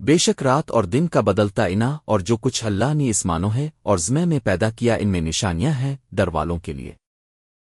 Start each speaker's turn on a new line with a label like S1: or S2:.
S1: بے شک رات اور دن کا بدلتا انا اور جو کچھ اللہ نے اسمانو ہے اور زمے میں پیدا کیا ان میں نشانیاں ہیں در والوں کے لیے۔